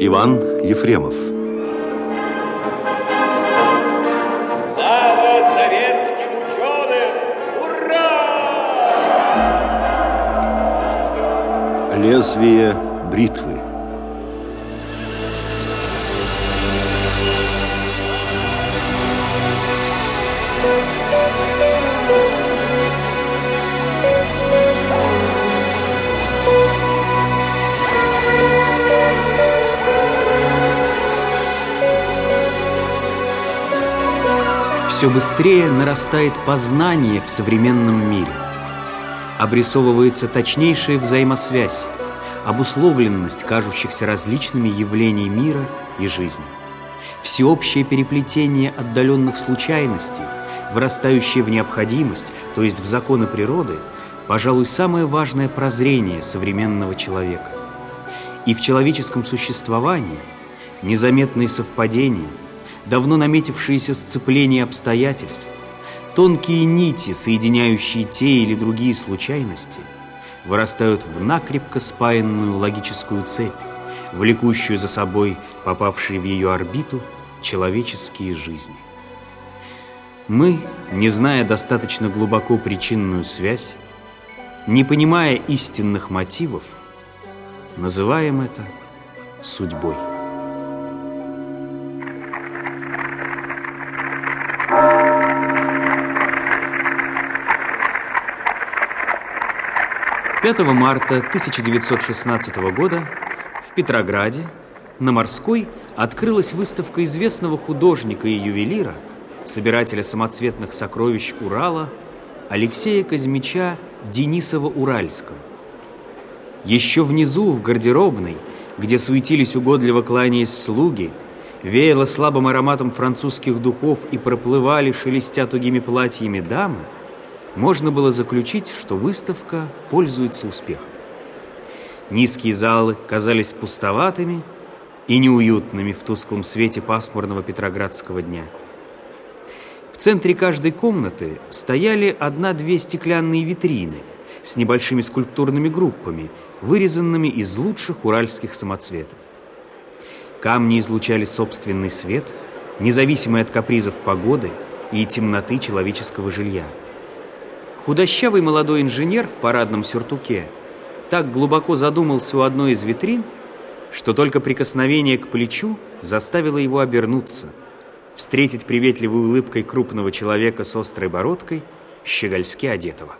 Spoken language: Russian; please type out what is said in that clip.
Иван Ефремов Слава советским ученым! Ура! Лезвие бритвы Все быстрее нарастает познание в современном мире. Обрисовывается точнейшая взаимосвязь, обусловленность кажущихся различными явлений мира и жизни. Всеобщее переплетение отдаленных случайностей, вырастающее в необходимость, то есть в законы природы, пожалуй, самое важное прозрение современного человека. И в человеческом существовании незаметные совпадения – давно наметившиеся сцепления обстоятельств, тонкие нити, соединяющие те или другие случайности, вырастают в накрепко спаянную логическую цепь, влекущую за собой попавшие в ее орбиту человеческие жизни. Мы, не зная достаточно глубоко причинную связь, не понимая истинных мотивов, называем это судьбой. 5 марта 1916 года в Петрограде на Морской открылась выставка известного художника и ювелира, собирателя самоцветных сокровищ Урала Алексея Казмича Денисова-Уральского. Еще внизу, в гардеробной, где суетились угодливо кланяясь слуги, веяло слабым ароматом французских духов и проплывали, шелестя тугими платьями дамы, можно было заключить, что выставка пользуется успехом. Низкие залы казались пустоватыми и неуютными в тусклом свете пасмурного петроградского дня. В центре каждой комнаты стояли одна-две стеклянные витрины с небольшими скульптурными группами, вырезанными из лучших уральских самоцветов. Камни излучали собственный свет, независимый от капризов погоды и темноты человеческого жилья. Худощавый молодой инженер в парадном сюртуке так глубоко задумался у одной из витрин, что только прикосновение к плечу заставило его обернуться, встретить приветливой улыбкой крупного человека с острой бородкой, щегольски одетого.